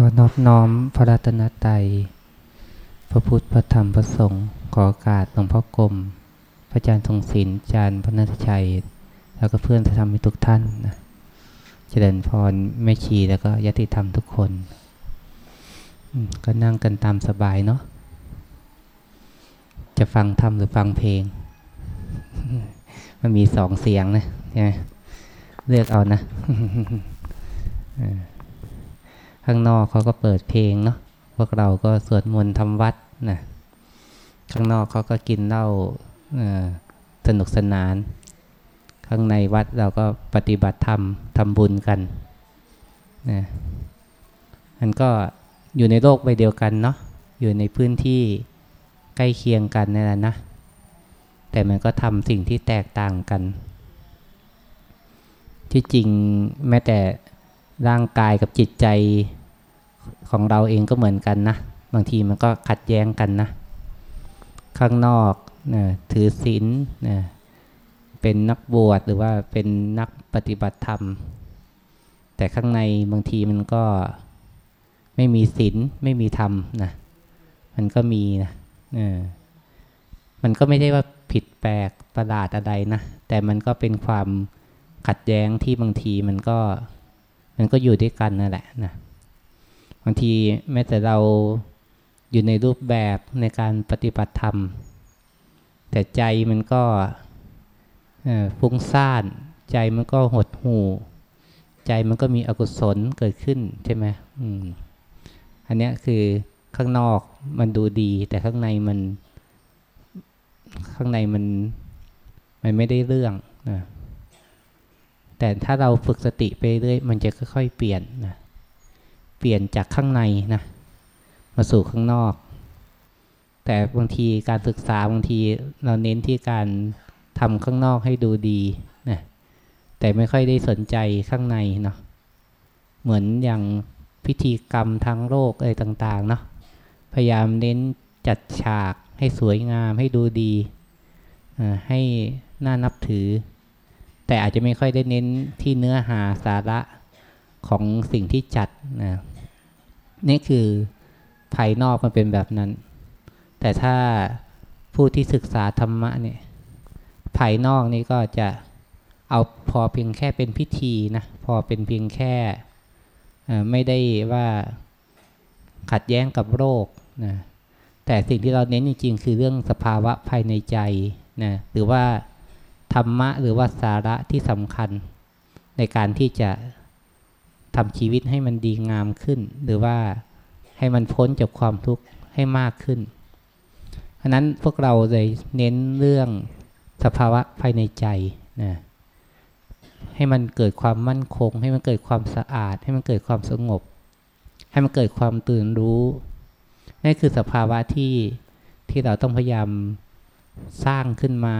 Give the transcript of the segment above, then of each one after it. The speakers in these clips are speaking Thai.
ขอนอบน้อมพระรัตนตรัย พระพุทธ พระธรรม พระสงฆ์ ขอโอกาสหลวงพ่อกรมพระอาจารย์ทรงศิลป์อาจารย์พระนัทชัย แล้วก็เพื่อนธรรมทุกท่านนะ เจริญพรแม่ชีแล้วก็ยติธรรมทุกคน ก็นั่งกันตามสบายเนาะ จะฟังธรรมหรือฟังเพลง มันมีสองเสียงนะใช่ไหมเลือกเอานะ ข้างนอกเขาก็เปิดเพลงเนาะพวกเราก็สวดมนต์ทำวัดนะข้างนอกเขาก็กินเหล้าสนุกสนาน ข้างในวัดเราก็ปฏิบัติธรรมทำบุญกันนะมันก็อยู่ในโลกใบเดียวกันเนาะอยู่ในพื้นที่ใกล้เคียงกันนี่แหละนะ แต่มันก็ทำสิ่งที่แตกต่างกัน ที่จริงแม้แต่ร่างกายกับจิตใจ ของเราเองก็เหมือนกันนะ บางทีมันก็ขัดแย้งกันนะ ข้างนอกนะถือศีลนะเป็นนักบวชหรือว่าเป็นนักปฏิบัติธรรม แต่ข้างในบางทีมันก็ไม่มีศีลไม่มีธรรมนะมันก็มีนะมันก็ไม่ได้ว่าผิดแปลกประหลาดอะไรนะ แต่มันก็เป็นความขัดแย้งที่บางทีมันก็ มันก็อยู่ด้วยกันนั่นแหละนะ บางทีแม้แต่เราอยู่ในรูปแบบในการปฏิบัติธรรม แต่ใจมันก็ฟุ้งซ่าน ใจมันก็หดหู่ ใจมันก็มีอกุศลเกิดขึ้นใช่ไหมอืมอันนี้คือข้างนอกมันดูดี แต่ข้างในมัน ข้างในมันมันไม่ได้เรื่องนะแต่ถ้าเราฝึกสติไปเรื่อยมันจะค่อยๆเปลี่ยนนะ เปลี่ยนจากข้างในนะมาสู่ข้างนอก แต่บางทีการศึกษาบางทีเราเน้นที่การทำข้างนอกให้ดูดีนะแต่ไม่ค่อยได้สนใจข้างในเนาะเหมือนอย่างพิธีกรรมทางโลกอะไรต่างๆเนาะพยายามเน้นจัดฉากให้สวยงามให้ดูดีให้น่านับถือ แต่อาจจะไม่ค่อยได้เน้นที่เนื้อหาสาระ ของสิ่งที่จัดนะนี่คือภายนอกมันเป็นแบบนั้น แต่ถ้าผู้ที่ศึกษาธรรมะเนี่ยภายนอกนี่ก็จะเอาพอเพียงแค่เป็นพิธีนะพอเป็นเพียงแค่ไม่ได้ว่าขัดแย้งกับโรคนะแต่สิ่งที่เราเน้นจริงๆ คือเรื่องสภาวะภายในใจนะหรือว่าธรรมะหรือว่าสาระที่สำคัญในการที่จะ ทำชีวิตให้มันดีงามขึ้น หรือว่าให้มันพ้นจากความทุกข์ให้มากขึ้นเพราะนั้นพวกเราเลยเน้นเรื่องสภาวะภายในใจนะให้มันเกิดความมั่นคง ให้มันเกิดความสะอาด ให้มันเกิดความสงบ ให้มันเกิดความตื่นรู้นี่คือสภาวะที่ที่เราต้องพยายามสร้างขึ้นมา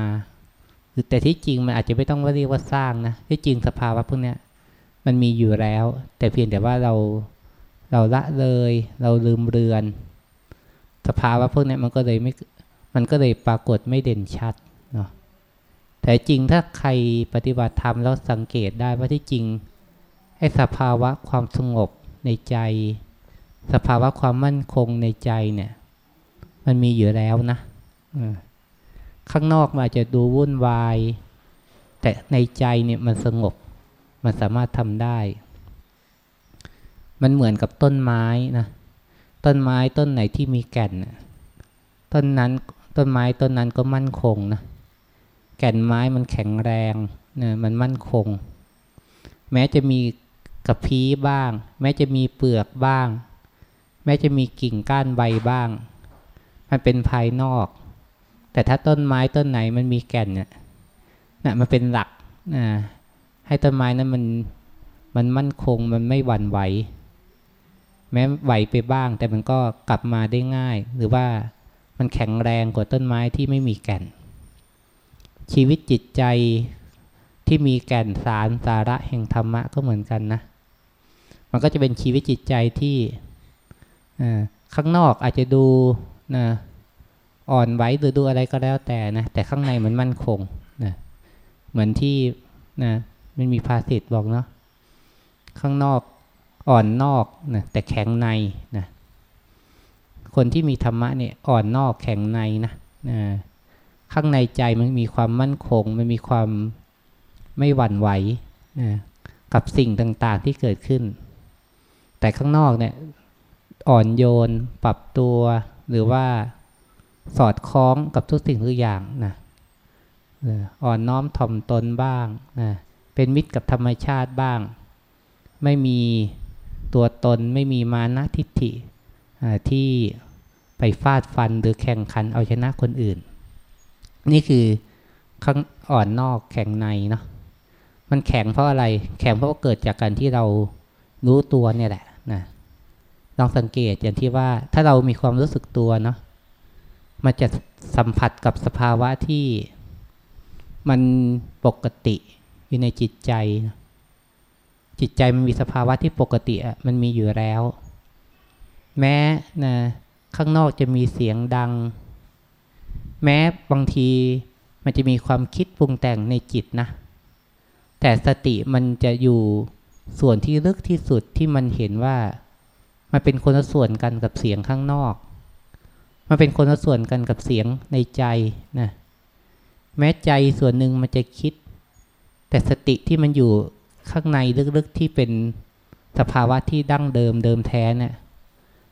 แต่ที่จริงมันอาจจะไม่ต้องเรียกว่าสร้างนะที่จริงสภาวะพวกนี้ มันมีอยู่แล้ว แต่เพียงแต่ว่าเราเราละเลย เราลืมเรือน สภาวะพวกนี้มันก็เลยไม่มันก็เลยปรากฏไม่เด่นชัดเนาะแต่จริงถ้าใครปฏิบัติธรรมแล้วสังเกตได้ว่าที่จริงให้สภาวะความสงบในใจ สภาวะความมั่นคงในใจเนี่ย มันมีอยู่แล้วนะข้างนอกมาจะดูวุ่นวาย แต่ในใจเนี่ยมันสงบ มันสามารถทำได้ มันเหมือนกับต้นไม้นะ ต้นไม้ต้นไหนที่มีแก่น ต้นนั้นต้นไม้ต้นนั้นก็มั่นคงนะ แก่นไม้มันแข็งแรงนะมันมั่นคง แม้จะมีกระพี้บ้าง แม้จะมีเปลือกบ้าง แม้จะมีกิ่งก้านใบบ้าง มันเป็นภายนอก แต่ถ้าต้นไม้ต้นไหนมันมีแก่นเนี่ยนะมันเป็นหลักนะ ให้ต้นไม้นั้นมันมันมั่นคงมันไม่หวั่นไหว แม้ไหวไปบ้าง แต่มันก็กลับมาได้ง่าย หรือว่ามันแข็งแรงกว่าต้นไม้ที่ไม่มีแก่น ชีวิตจิตใจที่มีแก่นสารสาระแห่งธรรมะก็เหมือนกันนะ มันก็จะเป็นชีวิตจิตใจที่ข้างนอกอาจจะดูนะอ่อนไหวหรือดูอะไรก็แล้วแต่นะ แต่ข้างในมันมั่นคงนะเหมือนที่นะ มันมีภาษิตบอกเนาะข้างนอกอ่อนนอกนะแต่แข็งในนะคนที่มีธรรมะเนี่ยอ่อนนอกแข็งในนะนะข้างในใจมันมีความมั่นคง มันมีความไม่หวั่นไหวนะกับสิ่งต่างๆที่เกิดขึ้น แต่ข้างนอกเนี่ยอ่อนโยน ปรับตัว หรือว่าสอดคล้องกับทุกสิ่งทุกอย่างนะอ่อนน้อมถ่อมตนบ้างนะ เป็นมิตรกับธรรมชาติบ้าง ไม่มีตัวตนไม่มีมานะทิฏฐิที่ไปฟาดฟันหรือแข่งขันเอาชนะคนอื่น นี่คือข้างอ่อนนอกแข็งในเนาะมันแข็งเพราะอะไร แข็งเพราะว่าเกิดจากการที่เรารู้ตัวเนี่ยแหละนะลองสังเกตอย่างที่ว่าถ้าเรามีความรู้สึกตัวเนาะมันจะสัมผัสกับสภาวะที่มันปกติ อยู่ในจิตใจ จิตใจมันมีสภาวะที่ปกติมันมีอยู่แล้ว แม้นะข้างนอกจะมีเสียงดัง แม้บางทีมันจะมีความคิดปรุงแต่งในจิตนะ แต่สติมันจะอยู่ส่วนที่ลึกที่สุดที่มันเห็นว่า มันเป็นคนละส่วนกันกับเสียงข้างนอก มันเป็นคนละส่วนกันกับเสียงในใจนะแม้ใจส่วนหนึ่งมันจะคิด แต่สติที่มันอยู่ข้างในลึกๆที่เป็นสภาวะที่ดั้งเดิมเดิมแท้เนี่ย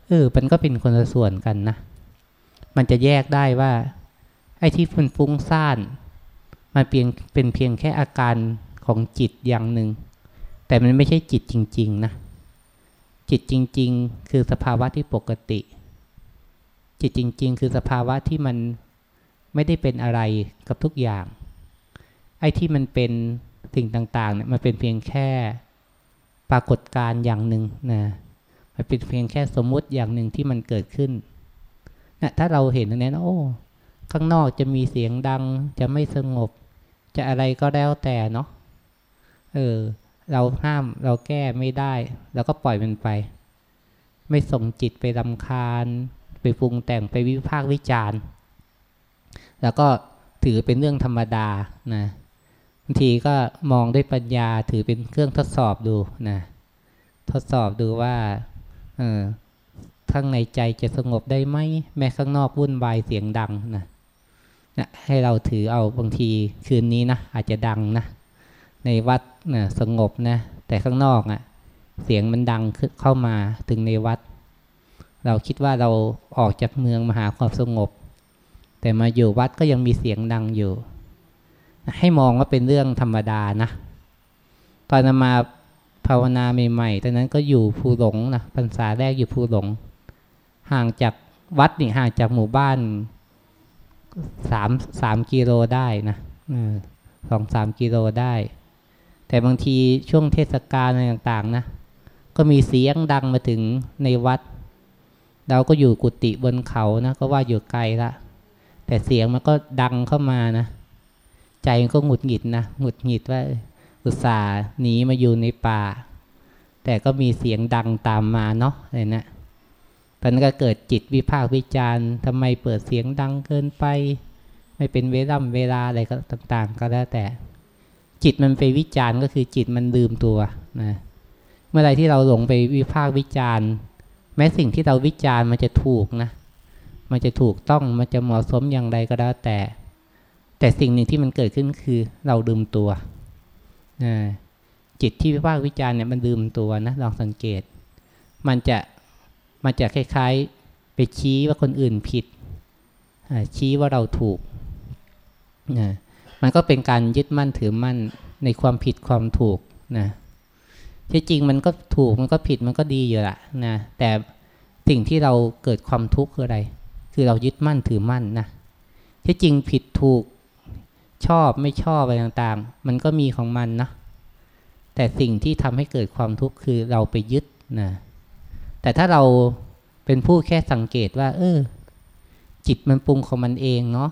เออมันก็เป็นคนละส่วนกันนะ มันจะแยกได้ว่า ไอ้ที่มันฟุ้งซ่าน มันเพียงเป็นเพียงแค่อาการของจิตอย่างหนึ่ง แต่มันไม่ใช่จิตจริง ๆ นะ จิตจริง ๆ คือสภาวะที่ปกติ จิตจริง ๆ คือสภาวะที่มันไม่ได้เป็นอะไรกับทุกอย่าง อ้ที่มันเป็นสิ่งต่างๆเนี่ยมันเป็นเพียงแค่ปรากฏการณ์อย่างหนึ่งนะมันเป็นเพียงแค่สมมุติอย่างหนึ่งที่มันเกิดขึ้นนะถ้าเราเห็นตรงนี้นะโอ้ข้างนอกจะมีเสียงดัง จะไม่สงบ จะอะไรก็แล้วแต่เนาะเออ เราห้ามเราแก้ไม่ได้ เราก็ปล่อยมันไป ไม่ส่งจิตไปรำคาญ ไปปรุงแต่งไปวิพากษ์วิจารณ์ แล้วก็ถือเป็นเรื่องธรรมดานะ บางทีก็มองด้วยปัญญาถือเป็นเครื่องทดสอบดูนะทดสอบดูว่าเออข้างในใจจะสงบได้ไหมแม้ข้างนอกวุ่นวายเสียงดังนะนะให้เราถือเอาบางทีคืนนี้นะอาจจะดังนะในวัดนะสงบนะแต่ข้างนอกอะ่ะ เสียงมันดังเข้ามาถึงในวัด เราคิดว่าเราออกจากเมืองมาหาความสงบ แต่มาอยู่วัดก็ยังมีเสียงดังอยู่ ให้มองว่าเป็นเรื่องธรรมดานะ ตอนมาภาวนาใหม่ๆ ตอนนั้นก็อยู่ภูหลงนะพรรษาแรกอยู่ภูหลง ห่างจากวัดนี่ห่างจากหมู่บ้านสามสามกิโลได้นะสองสามกิโลได้ แต่บางทีช่วงเทศกาลอะไรต่างๆนะ ก็มีเสียงดังมาถึงในวัด เราก็อยู่กุฏิบนเขานะ ก็ว่าอยู่ไกลละ แต่เสียงมันก็ดังเข้ามานะ ใจมันก็หงุดหงิดนะหงุดหงิดว่าอุตส่าห์หนีมาอยู่ในป่า แต่ก็มีเสียงดังตามมาเนาะอะไรนะตอนนั้นก็เกิดจิตวิพากษ์วิจารณ์ทำไมเปิดเสียงดังเกินไป ไม่เป็นเวล่ำเวลาอะไรก็ต่างๆ ก็แล้วแต่ จิตมันไปวิจารณ์ก็คือจิตมันลืมตัวนะเมื่อไรที่เราหลงไปวิพากษ์วิจารณ์แม้สิ่งที่เราวิจารณ์มันจะถูกนะ มันจะถูกต้องมันจะเหมาะสมอย่างไรก็แล้วแต่ แต่สิ่งหนึ่งที่มันเกิดขึ้นคือเราลืมตัวจิตที่วิพากษ์วิจารณ์เนี่ยมันลืมตัวนะลองสังเกต มันจะมันจะคล้ายๆ ไปชี้ว่าคนอื่นผิด ชี้ว่าเราถูกมันก็เป็นการยึดมั่นถือมั่นในความผิดความถูกนะที่จริงมันก็ถูกมันก็ผิดมันก็ดีอยู่ละนะแต่สิ่งที่เราเกิดความทุกข์คืออะไร คือเรายึดมั่นถือมั่นนะที่จริงผิดถูก ชอบไม่ชอบอะไรต่างๆ มันก็มีของมันนะ แต่สิ่งที่ทำให้เกิดความทุกข์คือเราไปยึดนะ แต่ถ้าเราเป็นผู้แค่สังเกตว่า เออ จิตมันปรุงของมันเองเนาะ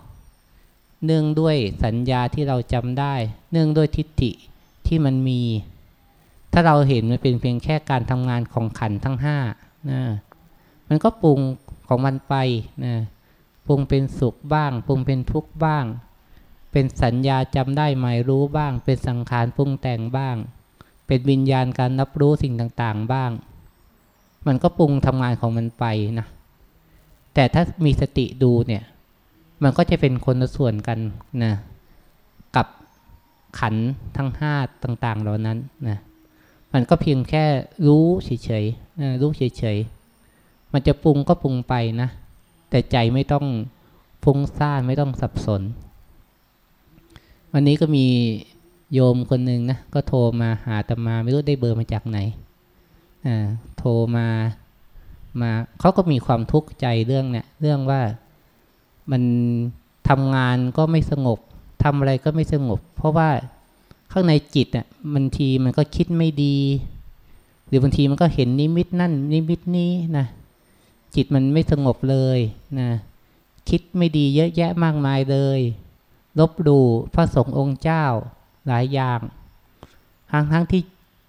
เนื่องด้วยสัญญาที่เราจำได้ เนื่องด้วยทิฏฐิที่มันมี ถ้าเราเห็นมันเป็นเพียงแค่การทำงานของขันทั้งห้านะมันก็ปรุงของมันไปนะปรุงเป็นสุขบ้าง ปรุงเป็นทุกข์บ้าง เป็นสัญญาจำได้หมายรู้บ้าง เป็นสังขารปรุงแต่งบ้าง เป็นวิญญาณการรับรู้สิ่งต่างๆบ้าง มันก็ปรุงทำงานของมันไปนะแต่ถ้ามีสติดูเนี่ย มันก็จะเป็นคนละส่วนกันนะกับขันทั้งห้าต่าง ๆ เหล่านั้นนะมันก็เพียงแค่รู้เฉยๆนะรู้เฉยๆมันจะปรุงก็ปรุงไปนะ แต่ใจไม่ต้องฟุ้งซ่านไม่ต้องสับสน วันนี้ก็มีโยมคนหนึ่งนะก็โทรมาหาตมาไม่รู้ได้เบอร์มาจากไหนอ่าโทรมามาเขาก็มีความทุกข์ใจเรื่องเนี่ยเรื่องว่ามันทำงานก็ไม่สงบทำอะไรก็ไม่สงบ เพราะว่าข้างในจิตอะบางทีมันก็คิดไม่ดี หรือบางทีมันก็เห็นนิมิตนั่น นิมิตนี้นะจิตมันไม่สงบเลยนะคิดไม่ดีเยอะแยะมากมายเลย ลบดูพระสงฆ์องค์เจ้าหลายอย่าง ทั้งทั้งที่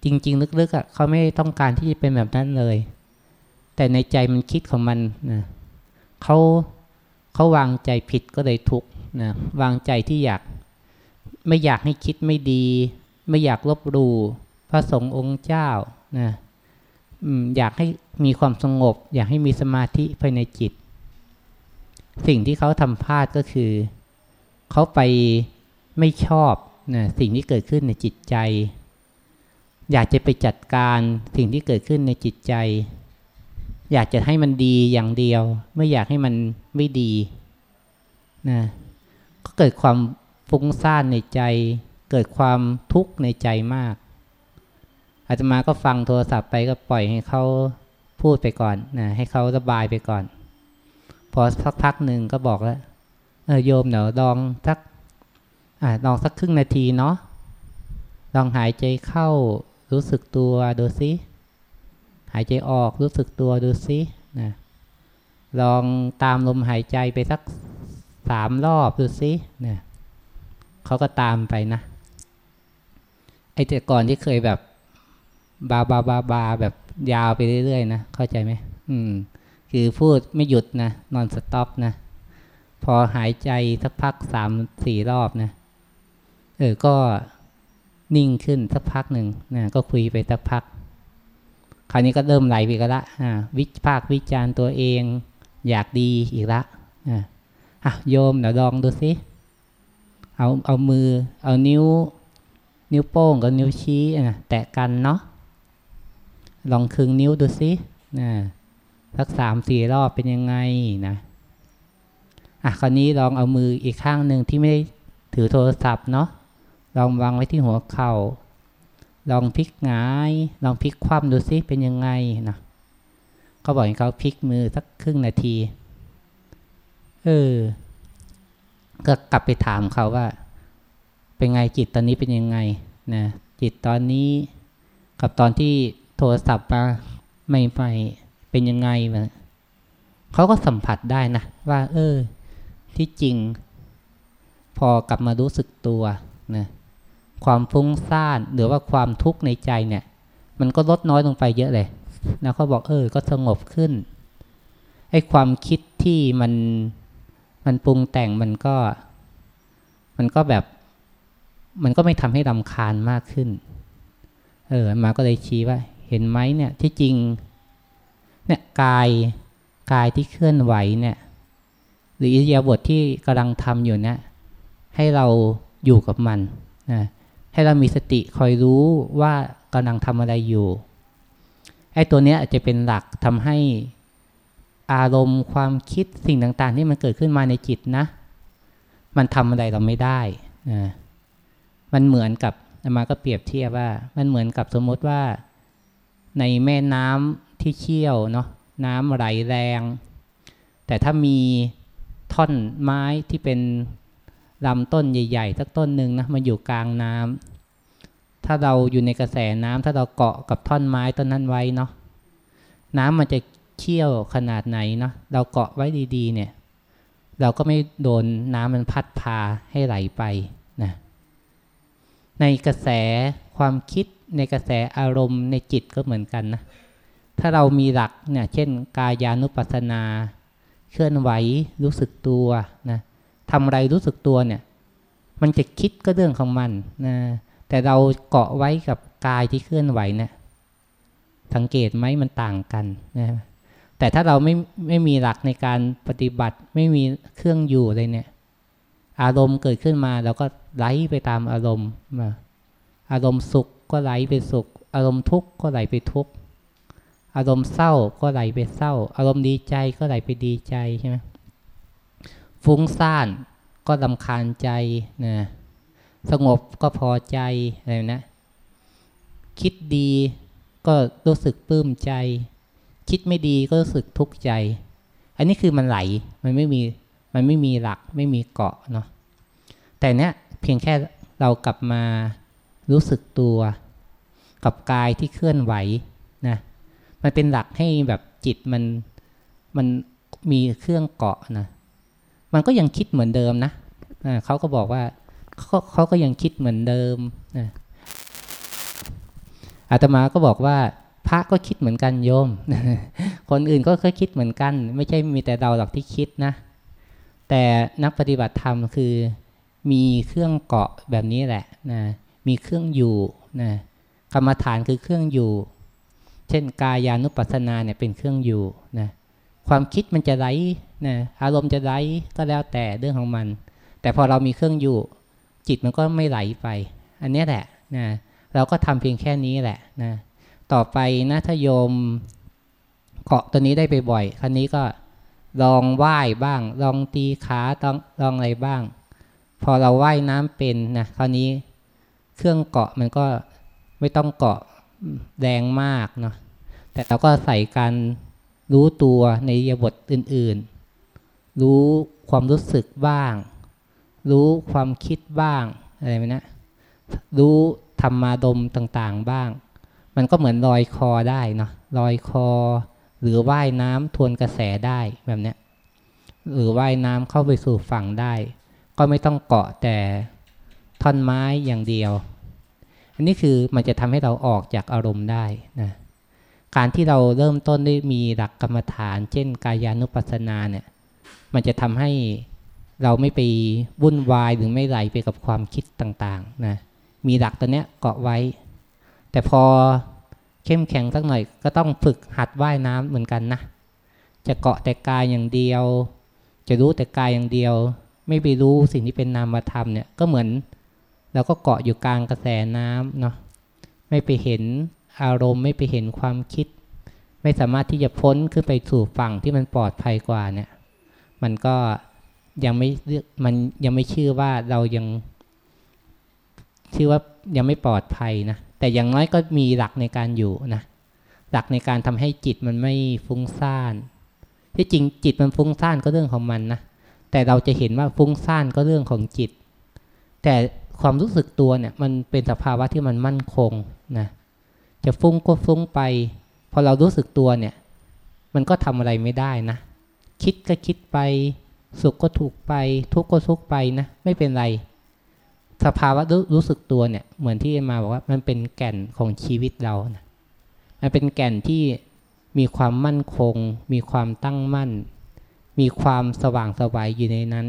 จริง ๆ ลึกๆอะเขาไม่ต้องการที่จะเป็นแบบนั้นเลย แต่ในใจมันคิดของมันนะเขาเขาวางใจผิดก็เลยทุกข์นะวางใจที่อยาก ไม่อยากให้คิดไม่ดี ไม่อยากลบดูพระสงฆ์องค์เจ้านะอยากให้มีความสงบ อยากให้มีสมาธิภายในจิต สิ่งที่เขาทำพลาดก็คือ เขาไปไม่ชอบนะสิ่งที่เกิดขึ้นในจิตใจ อยากจะไปจัดการสิ่งที่เกิดขึ้นในจิตใจ อยากจะให้มันดีอย่างเดียว ไม่อยากให้มันไม่ดีนะก็เกิดความฟุ้งซ่านในใจ เกิดความทุกข์ในใจมาก อาตมาก็ฟังโทรศัพท์ไปก็ปล่อยให้เขาพูดไปก่อนนะให้เขาระบายไปก่อน พอสักพักหนึ่งก็บอกแล้ว โยมเดี๋ยวลองสักอลองสักครึ่งนาทีเนาะลองหายใจเข้ารู้สึกตัวดูสิหายใจออกรู้สึกตัวดูสินะลองตามลมหายใจไปสักสามรอบดูสินะเขาก็ตามไปนะไอแต่ก่อนที่เคยแบบบาบาบาบาแบบยาวไปเรื่อยๆนะเข้าใจไหมอืม คือพูดไม่หยุดนะนอนสต็อปนะ พอหายใจสักพักสามสี่รอบนะเออก็นิ่งขึ้นสักพักหนึ่งนะก็คุยไปสักพัก คราวนี้ก็เริ่มไหลไปกละอ่าวิพากวิจารณ์ตัวเอง อยากดีอีกละอ่าอะโยมเดี๋ยวลองดูสิเอาเอามือ เอานิ้ว นิ้วโป้งกับนิ้วชี้นะแตะกันเนาะลองคึงนิ้วดูสินะสักสามสี่รอบเป็นยังไงนะ อะคราวนี้ลองเอามืออีกข้างหนึ่งที่ไม่ได้ถือโทรศัพท์เนาะลองวางไว้ที่หัวเขา่า ลองพลิกงาย ลองพลิกคว่ำดูซิเป็นยังไงนะก็บอกให้เขาพลิกมือสักครึ่งนาที เออ ก็กลับไปถามเขาว่า เป็นไงจิตตอนนี้เป็นยังไงนะจิตตอนนี้กับตอนที่โทรศัพท์มาไม่ไปเป็นยังไงนะเขาก็สัมผัสได้นะว่า เออ ที่จริง พอกลับมารู้สึกตัวนะความฟุ้งซ่านหรือว่าความทุกข์ในใจเนี่ย มันก็ลดน้อยลงไปเยอะเลยนะเขาบอกเออ ก็สงบขึ้นไอ้ความคิดที่มันมันปรุงแต่งมันก็ มันก็แบบ มันก็ไม่ทำให้รำคาญมากขึ้น เออ มาก็เลยชี้ว่า เห็นไหมเนี่ย ที่จริง เนี่ยกายกายที่เคลื่อนไหวเนี่ย หรืออิริยาบถทที่กำลังทำอยู่เนี่ยให้เราอยู่กับมันนะให้เรามีสติคอยรู้ว่ากำลังทำอะไรอยู่ไอ้ตัวเนี้ยอาจจะเป็นหลักทำให้อารมณ์ความคิดสิ่งต่างๆ ที่มันเกิดขึ้นมาในจิตนะ มันทำอะไรเราไม่ได้นะมันเหมือนกับมาก็เปรียบเทียบว่า มันเหมือนกับสมมติว่า ในแม่น้ำที่เชี่ยวเนาะน้ำไหลแรง แต่ถ้ามี ท่อนไม้ที่เป็นลำต้นใหญ่ๆสักต้นหนึ่งนะมันอยู่กลางน้ำถ้าเราอยู่ในกระแสน้ำถ้าเราเกาะกับท่อนไม้ต้นนั้นไว้เนาะน้ำมันจะเชี่ยวขนาดไหนเนาะเราเกาะไว้ดีๆ เนี่ย เราก็ไม่โดนน้ำมันพัดพาให้ไหลไปนะในกระแสความคิดในกระแสอารมณ์ในจิตก็เหมือนกันนะถ้าเรามีหลักเนี่ย เช่น กายานุปัสสนา เคลื่อนไหวรู้สึกตัวนะทำอะไรรู้สึกตัวเนี่ย มันจะคิดก็เรื่องของมันนะแต่เราเกาะไว้กับกายที่เคลื่อนไหวเนี่ยสังเกตไหมมันต่างกันนะแต่ถ้าเราไม่ไม่มีหลักในการปฏิบัติ ไม่มีเครื่องอยู่เลยเนี่ย อารมณ์เกิดขึ้นมาเราก็ไหลไปตามอารมณ์มาอารมณ์สุขก็ไหลไปสุข อารมณ์ทุกข์ก็ไหลไปทุกข์ อารมณ์เศร้าก็ไหลไปเศร้า อารมณ์ดีใจก็ไหลไปดีใจใช่ไหมฟุ้งซ่านก็ลำคาญใจนะสงบก็พอใจอะไรนะ คิดดีก็รู้สึกปลื้มใจ คิดไม่ดีก็รู้สึกทุกข์ใจ อันนี้คือมันไหลมันไม่มีมันไม่มีหลักไม่มีเกาะเนาะแต่เนี้ยเพียงแค่เรากลับมารู้สึกตัว กับกายที่เคลื่อนไหวนะ มันเป็นหลักให้แบบจิตมันมันมีเครื่องเกาะนะ มันก็ยังคิดเหมือนเดิมนะเขาก็บอกว่าเขาเขาก็ยังคิดเหมือนเดิมนะอาตมาก็บอกว่า พระก็คิดเหมือนกันโยม คนอื่นก็เคยคิดเหมือนกัน ไม่ใช่มีแต่เราหรอกที่คิดนะ แต่นักปฏิบัติธรรมคือ มีเครื่องเกาะแบบนี้แหละนะมีเครื่องอยู่นะกรรมฐานคือเครื่องอยู่ เช่นกายานุปัสสนาเนี่ยเป็นเครื่องอยู่นะความคิดมันจะไหลนะอารมณ์จะไหลก็แล้วแต่เรื่องของมัน แต่พอเรามีเครื่องอยู่ จิตมันก็ไม่ไหลไป อันนี้แหละนะเราก็ทำเพียงแค่นี้แหละนะต่อไปนะถ้าโยมเกาะตัวนี้ได้ไปบ่อยครั้นี้ก็ลองว่ายบ้าง ลองตีขาต้องลองอะไรบ้าง พอเราว่ายน้ำเป็นนะคราวนี้เครื่องเกาะมันก็ไม่ต้องเกาะ แรงมากเนาะแต่เราก็ใส่การรู้ตัวในยบทอื่น ๆ รู้ความรู้สึกบ้าง รู้ความคิดบ้างอะไรไหมนะรู้ธรรมาดมต่างๆบ้าง มันก็เหมือนลอยคอได้เนาะลอยคอ หรือว่ายน้ำทวนกระแสได้แบบเนี้ยหรือว่ายน้ำเข้าไปสู่ฝั่งได้ ก็ไม่ต้องเกาะแต่ท่อนไม้อย่างเดียว อันนี้คือมันจะทำให้เราออกจากอารมณ์ได้นะการที่เราเริ่มต้นได้มีหลักกรรมฐาน เช่น กายานุปัสสนาเนี่ยมันจะทำให้เราไม่ไปวุ่นวายหรือไม่ไหลไปกับความคิดต่างๆนะมีหลักตัวเนี้ยเกาะไว้ แต่พอเข้มแข็งสักหน่อยก็ต้องฝึกหัดว่ายน้ำเหมือนกันนะจะเกาะแต่กายอย่างเดียว จะรู้แต่กายอย่างเดียว ไม่ไปรู้สิ่งที่เป็นนามธรรมเนี่ยก็เหมือน เราก็เกาะอยู่กลางกระแสน้ำเนาะไม่ไปเห็นอารมณ์ไม่ไปเห็นความคิด ไม่สามารถที่จะพ้นขึ้นไปสู่ฝั่งที่มันปลอดภัยกว่าเนี่ย มันก็ยังไม่มันยังไม่ชื่อว่าเรายังชื่อว่ายังไม่ปลอดภัยนะแต่อย่างน้อยก็มีหลักในการอยู่นะหลักในการทำให้จิตมันไม่ฟุ้งซ่านที่จริงจิตมันฟุ้งซ่านก็เรื่องของมันนะแต่เราจะเห็นว่าฟุ้งซ่านก็เรื่องของจิต แต่ ความรู้สึกตัวเนี่ยมันเป็นสภาวะที่มันมั่นคงนะจะฟุ้งก็ฟุ้งไป พอเรารู้สึกตัวเนี่ย มันก็ทำอะไรไม่ได้นะ คิดก็คิดไป สุขก็ถูกไป ทุกข์ก็ทุกไปนะไม่เป็นไร สภาวะรู้สึกตัวเนี่ย เหมือนที่มาบอกว่ามันเป็นแก่นของชีวิตเรานะมันเป็นแก่นที่มีความมั่นคง มีความตั้งมั่น มีความสว่างสวายอยู่ในนั้น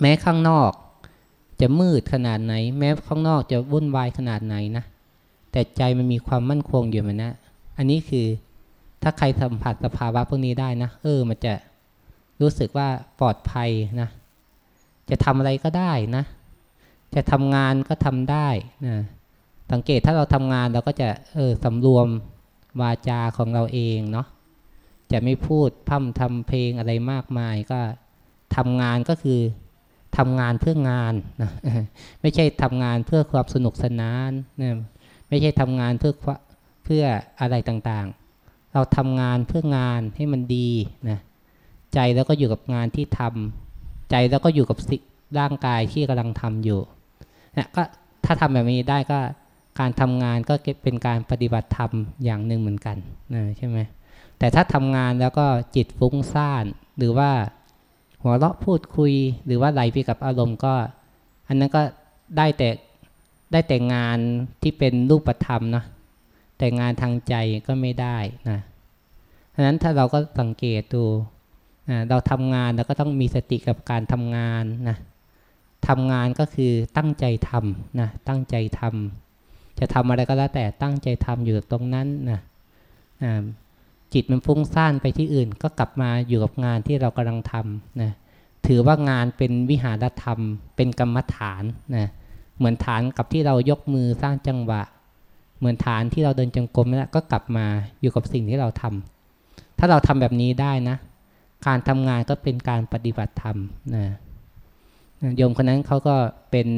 แม้ข้างนอก จะมืดขนาดไหน แม้ข้างนอกจะวุ่นวายขนาดไหนนะ แต่ใจมันมีความมั่นคงอยู่มันนะ อันนี้คือถ้าใครสัมผัสสภาวะพวกนี้ได้นะ เออ มันจะรู้สึกว่าปลอดภัยนะ จะทำอะไรก็ได้นะ จะทำงานก็ทำได้นะสังเกตถ้าเราทำงานเราก็จะเออสำรวมวาจาของเราเองเนาะจะไม่พูดพั่มทำเพลงอะไรมากมายก็ทำงานก็คือ ทำงานเพื่องานนะไม่ใช่ทำงานเพื่อความสนุกสนานนะไม่ใช่ทำงานเพื่อเพื่ออะไรต่างๆ เราทำงานเพื่องานให้มันดีนะใจแล้วก็อยู่กับงานที่ทำใจแล้วก็อยู่กับร่างกายที่กำลังทำอยู่เนี่ยก็ถ้าทำแบบนี้ได้ก็การทำงานก็เป็นการปฏิบัติธรรมอย่างหนึ่งเหมือนกันนะใช่ไหมแต่ถ้าทำงานแล้วก็จิตฟุ้งซ่านหรือว่า หัวเราะพูดคุยหรือว่าไหลไปกับอารมณ์ก็ อันนั้นก็ได้แต่ได้แต่งานที่เป็นรูปธรรมนะแต่งานทางใจก็ไม่ได้นะฉะนั้นถ้าเราก็สังเกตดูเราทำงานเราก็ต้องมีสติกับการทำงานนะทำงานก็คือตั้งใจทำนะตั้งใจทำจะทำอะไรก็แล้วแต่ตั้งใจทำอยู่ตรงนั้นนะ จิตมันฟุ้งซ่านไปที่อื่น ก็กลับมาอยู่กับงานที่เรากำลังทำนะถือว่างานเป็นวิหารธรรม เป็นกรรมฐานนะเหมือนฐานกับที่เรายกมือสร้างจังหวะ เหมือนฐานที่เราเดินจงกรมนั่นแหละก็กลับมาอยู่กับสิ่งที่เราทำถ้าเราทำแบบนี้ได้นะ การทำงานก็เป็นการปฏิบัติธรรมนะโยมคนนั้นเขาก็เป็น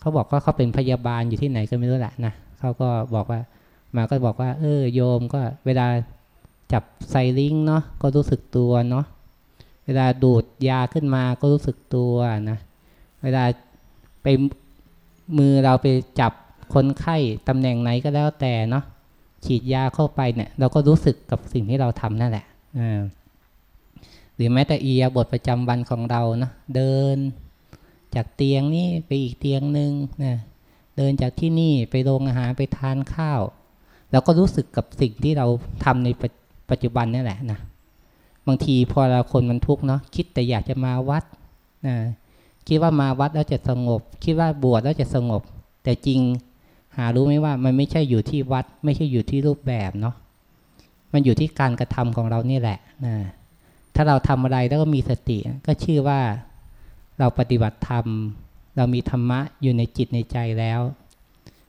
เขาบอกว่าเขาเป็นพยาบาลอยู่ที่ไหนก็ไม่รู้แหละนะเขาก็บอกว่ามาก็บอกว่า เออโยมก็เวลา จับไซลิงเนาะก็รู้สึกตัวเนาะเวลาดูดยาขึ้นมาก็รู้สึกตัวนะ เวลาไปมือเราไปจับคนไข้ตำแหน่งไหนก็แล้วแต่เนาะฉีดยาเข้าไปเนี่ย เราก็รู้สึกกับสิ่งที่เราทำนั่นแหละหรือแม้แต่เอียบทประจำวันของเราเนาะเดินจากเตียงนี้ไปอีกเตียงหนึ่งนะเดินจากที่นี่ไปโรงอาหารไปทานข้าวเราก็รู้สึกกับสิ่งที่เราทำใน ปัจจุบันนี่แหละนะบางทีพอเราคนมันทุกข์เนาะคิดแต่อยากจะมาวัดนะคิดว่ามาวัดแล้วจะสงบ คิดว่าบวชแล้วจะสงบ แต่จริงหารู้ไหมว่ามันไม่ใช่อยู่ที่วัด ไม่ใช่อยู่ที่รูปแบบเนาะมันอยู่ที่การกระทำของเรานี่แหละนะถ้าเราทำอะไรแล้วก็มีสติ ก็ชื่อว่าเราปฏิบัติธรรม เรามีธรรมะอยู่ในจิตในใจแล้ว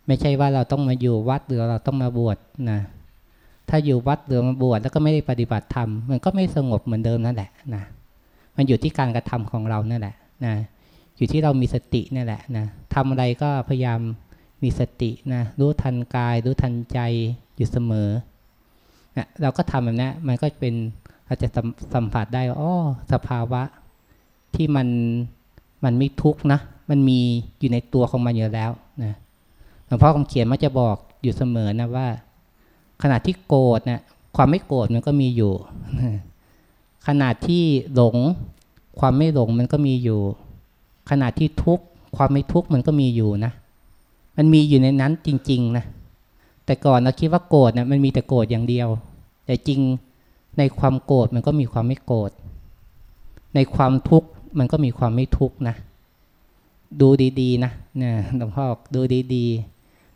ไม่ใช่ว่าเราต้องมาอยู่วัดหรือเราต้องมาบวชนะ ถ้าอยู่วัดหรือมาบวชแล้วก็ไม่ได้ปฏิบัติธรรมมันก็ไม่สงบเหมือนเดิมนั่นแหละนะมันอยู่ที่การกระทำของเรานั่นแหละนะอยู่ที่เรามีสตินี่แหละนะทำอะไรก็พยายามมีสตินะรู้ทันกาย รู้ทันใจอยู่เสมอนะเราก็ทำแบบนี้มันก็เป็นเราจะสัมผัสได้ว่าอ๋อสภาวะที่มันมันไม่ทุกข์นะ มันมีอยู่ในตัวของมันอยู่แล้วนะหลวงพ่อคำเขียนมักจะบอกอยู่เสมอนะว่า ขณะที่โกรธนะความไม่โกรธมันก็มีอยู่ ขณะที่หลง ความไม่หลงมันก็มีอยู่ ขณะที่ทุกข์ความไม่ทุกข์มันก็มีอยู่นะ มันมีอยู่ในนั้นจริง ๆ นะ แต่ก่อนเราคิดว่าโกรธนะมันมีแต่โกรธอย่างเดียว แต่จริงในความโกรธมันก็มีความไม่โกรธ ในความทุกข์มันก็มีความไม่ทุกข์นะ ดูดีๆ นะเนี่ยหลวงพ่อดูดีๆ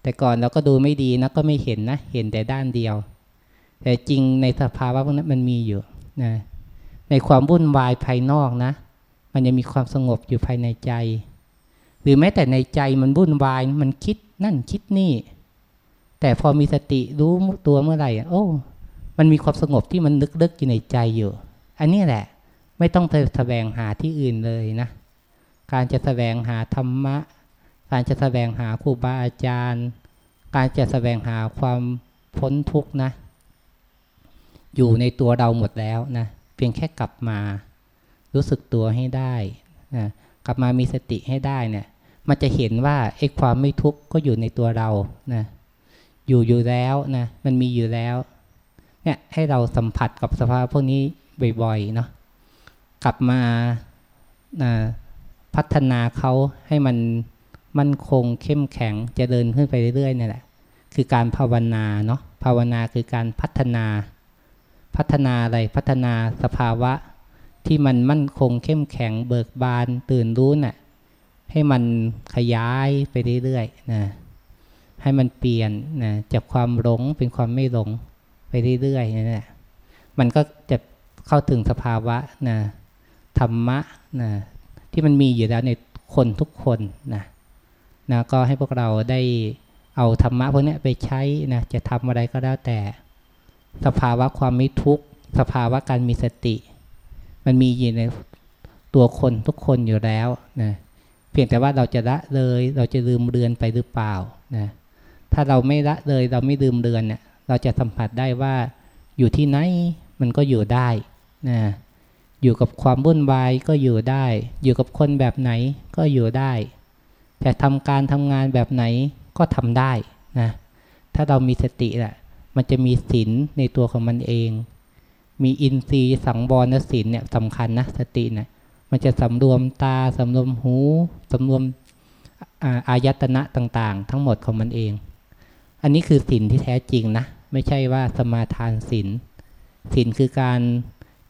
แต่ก่อนเราก็ดูไม่ดีนะก็ไม่เห็นนะ เห็นแต่ด้านเดียว แต่จริงในสภาวะพวกนั้นมันมีอยู่นะในความวุ่นวายภายนอกนะ มันยังมีความสงบอยู่ภายในใจ หรือแม้แต่ในใจมันวุ่นวายมันคิดนั่นคิดนี่ แต่พอมีสติรู้ตัวเมื่อไหร่โอ้ มันมีความสงบที่มันลึกๆอยู่ในใจอยู่ อันนี้แหละ ไม่ต้องไปแสวงหาที่อื่นเลยนะ การจะแสวงหาธรรมะ การจะแสวงหาครูบาอาจารย์ การจะแสวงหาความพ้นทุกข์นะ อยู่ในตัวเราหมดแล้วนะ เพียงแค่กลับมา รู้สึกตัวให้ได้นะกลับมามีสติให้ได้เนี่ย มันจะเห็นว่าไอ้ความไม่ทุกข์ก็อยู่ในตัวเรานะ อยู่อยู่แล้วนะ มันมีอยู่แล้ว เนี่ยให้เราสัมผัสกับสภาพพวกนี้บ่อยๆเนาะ กลับมาพัฒนาเขาให้มัน มั่นคงเข้มแข็งจะเดินขึ้นไปเรื่อยๆนี่แหละ คือการภาวนาเนาะภาวนาคือการพัฒนา พัฒนาอะไรพัฒนาสภาวะ ที่มันมั่นคงเข้มแข็งเบิกบานตื่นรู้น่ะให้มันขยายไปเรื่อยๆนะให้มันเปลี่ยนนะจากความหลงเป็นความไม่หลงไปเรื่อยๆนี่แหละมันก็จะเข้าถึงสภาวะนะธรรมะนะที่มันมีอยู่แล้วในคนทุกคนนะ นะก็ให้พวกเราได้เอาธรรมะพวกนี้ไปใช้นะจะทำอะไรก็แล้วแต่ สภาวะความไม่ทุกข์สภาวะการมีสติ มันมีอยู่ในตัวคนทุกคนอยู่แล้วนะเพียงแต่ว่าเราจะละเลยเราจะลืมเลือนไปหรือเปล่านะถ้าเราไม่ละเลยเราไม่ลืมเลือนเนี่ยเราจะสัมผัสได้ว่าอยู่ที่ไหนมันก็อยู่ได้นะอยู่กับความวุ่นวายก็อยู่ได้ อยู่กับคนแบบไหนก็อยู่ได้ แต่ทำการทำงานแบบไหนก็ทำได้นะถ้าเรามีสติแหละมันจะมีศีลในตัวของมันเอง มีอินทรีย์สังวรศีลเนี่ยสำคัญนะสตินะมันจะสำรวมตาสำรวมหูสำรวมอายตนะต่างๆ ทั้งหมดของมันเอง อันนี้คือศีลที่แท้จริงนะ ไม่ใช่ว่าสมาทานศีลศีลคือการ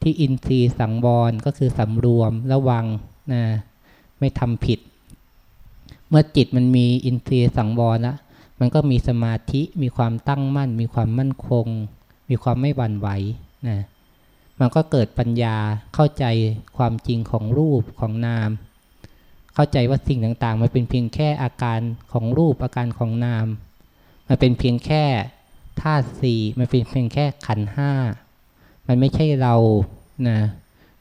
ที่อินทรีย์สังวรก็คือสำรวมระวังนะไม่ทำผิด เมื่อจิตมันมีอินทรีย์สังวรแล้วมันก็มีสมาธิมีความตั้งมั่น มีความมั่นคง มีความไม่หวั่นไหวนะมันก็เกิดปัญญาเข้าใจความจริงของรูปของนาม เข้าใจว่าสิ่งต่างๆ มันเป็นเพียงแค่อาการของรูปอาการของนาม มันเป็นเพียงแค่ธาตุสี่มันเป็นเพียงแค่ขันห้ามันไม่ใช่เรานะ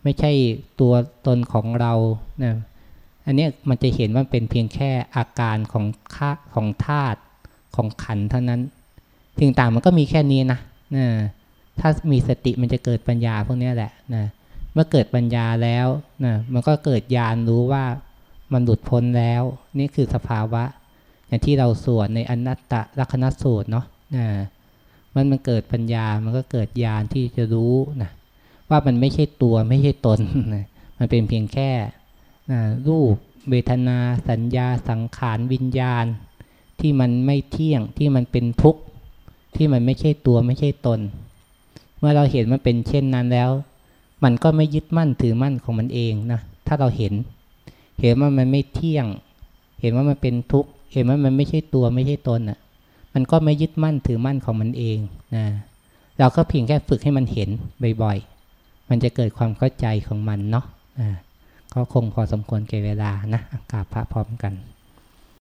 ไม่ใช่ตัวตนของเรานะ อันนี้มันจะเห็นว่าเป็นเพียงแค่อาการของค่าของธาตุของขันเท่านั้นสิ่งต่างมันก็มีแค่นี้นะนะถ้ามีสติมันจะเกิดปัญญาพวกนี้แหละนะเมื่อเกิดปัญญาแล้วนะมันก็เกิดญาณรู้ว่ามันหลุดพ้นแล้ว นี่คือสภาวะ อย่างที่เราสวดในอนัตตลักษณสูตรเนาะนะมันมันเกิดปัญญามันก็เกิดญาณที่จะรู้นะว่ามันไม่ใช่ตัวไม่ใช่ตนนะมันเป็นเพียงแค่ นะรูป เวทนา สัญญาสังขารวิญญาณ ที่มันไม่เที่ยงที่มันเป็นทุกข์ที่มันไม่ใช่ตัวไม่ใช่ตน เมื่อเราเห็นมันเป็นเช่นนั้นแล้ว มันก็ไม่ยึดมั่นถือมั่นของมันเองนะถ้าเราเห็น เห็นว่ามันไม่เที่ยง เห็นว่ามันเป็นทุกข์เห็นว่ามันไม่ใช่ตัวไม่ใช่ตนอะ มันก็ไม่ยึดมั่นถือมั่นของมันเองนะเราก็เพียงแค่ฝึกให้มันเห็นบ่อยๆ มันจะเกิดความเข้าใจของมันเนาะ ก็คงพอสมควรเก่เวลานะกราบพระพร้อมกัน